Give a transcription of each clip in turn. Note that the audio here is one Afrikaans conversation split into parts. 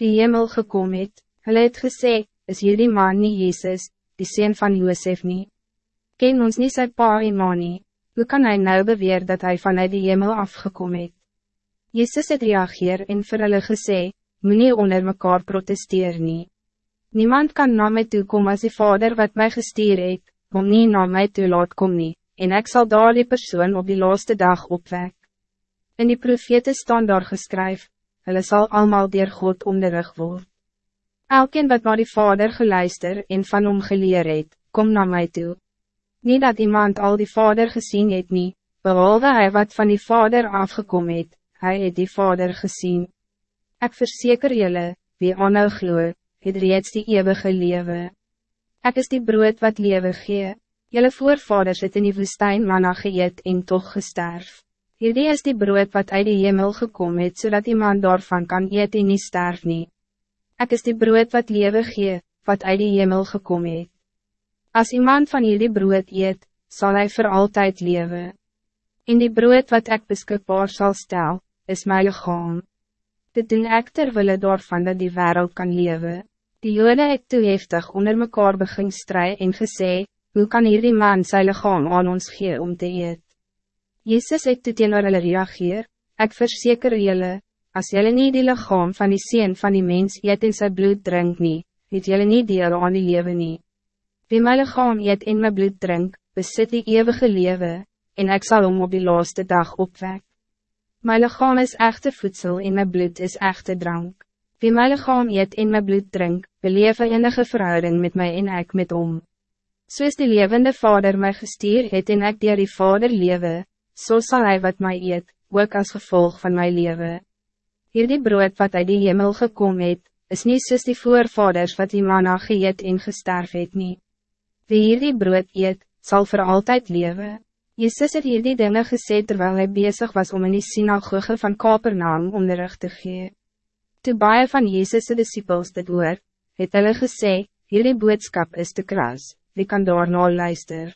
die hemel gekom het. Hulle het gesê, is hierdie man nie Jezus, die sien van Josef nie? Ken ons niet sy pa en ma nie? Hoe kan hij nou beweer dat hij vanuit die hemel afgekom het? Jezus het reageer en vir hulle gesê, moet nie onder mekaar protesteer nie. Niemand kan na my toe kom as die vader wat mij gestuur het, om nie na my toe laat kom nie, en ek sal daar die persoon op die laaste dag opwek. In die profete staan daar geskryf, hulle sal allemaal dier God onderrig word. Elkeen wat maar die vader geluister en van hom geleer het, kom naar mij toe. Niet dat iemand al die vader gezien het nie, behalve hij wat van die vader afgekom het, hy het die vader gezien. Ik verzeker jullie, wie aanhou glo, het reeds die eeuwige lewe. Ik is die brood wat lewe gee, Jelle voorvaders het in die woestijn manna geëet en toch gesterf. Hierdie is die brood wat uit die hemel gekomen het, zodat iemand daarvan kan eet en nie sterf nie. Ek is die brood wat lewe gee, wat uit die hemel gekomen het. Als iemand van jullie brood eet, zal hij voor altijd leven. In die brood wat ik beschikbaar zal stel, is mijn lichaam. Dit doen ek terwille daarvan dat die wereld kan leven. Die jode het toe heftig onder mekaar begin stry en gesê, hoe kan hierdie man sy lichaam aan ons gee om te eet? Jezus het toe teenoor hulle reageer, ek verseker julle, as julle nie die lichaam van die sien van die mens eet en sy bloed drink nie, het julle nie deel aan die leven nie. Wie my lichaam eet en my bloed drink, besit die eeuwige leven, en ik zal hom op die laaste dag opwek. My lichaam is echte voedsel en my bloed is echte drank. Wie my lichaam eet en my bloed drink, beleef een enige verhouding met mij en ik met om. Soos die levende vader mij gestuur het en ek dier die vader lewe, so sal hy wat mij eet, ook als gevolg van mijn leven. Hier die brood wat uit die hemel gekom het, is niet soos die voorvaders wat die manna geëet en gesterf het nie. Wie hierdie brood eet, zal voor altijd leven. Jezus het hierdie dinge gesê terwijl hij bezig was om in die synagoge van Kapernaam onderrig te gee. Toe baie van Jezus' disciples dit hoor, het hulle gesê, hierdie boodskap is te kras, wie kan daarna luister?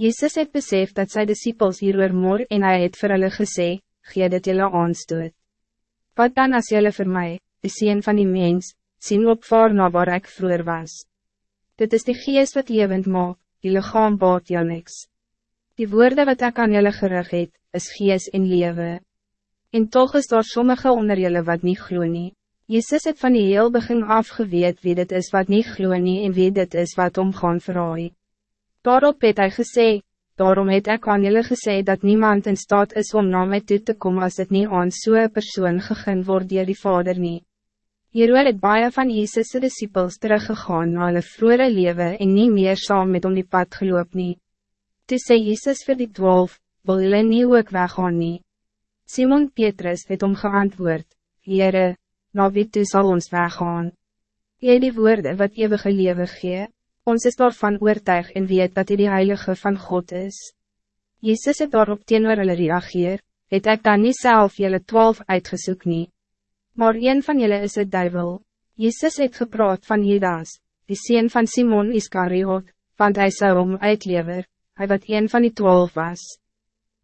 Jezus het besef dat zijn disciples hieroor moor en hij het vir hulle gesê, gee dit julle aanstoot. Wat dan as julle vir my, die sien van die mens, sien opvaar na waar ek vroeger was? Dit is die geest wat levend maak, die lichaam baat jou niks. Die woorden wat ik aan jullie gerig het, is geest en leven. En toch is daar sommige onder jullie wat niet glo nie. Jezus het van die heel begin afgeweet wie dit is wat niet glo nie en wie dit is wat omgaan verraai. Daarop het hy gesê, daarom het ek aan jullie gesê dat niemand in staat is om na my toe te komen als het niet aan so'n persoon gegin word dier die vader niet. Hieroor het baie van Jezus' disciples teruggegaan na hulle vroere leven en nie meer saam met om die pad geloop nie. Toe sê Jezus vir die twaalf, wil hulle nie ook weggaan nie. Simon Petrus het om geantwoord, Heere, na wie toe sal ons weggaan? Jy die woorden wat eeuwige lewe gee, ons is daarvan oortuig en weet dat hy die heilige van God is. Jezus het daarop teenoor hulle reageer, het ek dan nie self jylle twaalf uitgesoek nie. Maar een van jullie is het duivel. Jezus het gepraat van Judas, die sien van Simon Iscariot, want hij zou om uitlever, hij wat een van die twaalf was.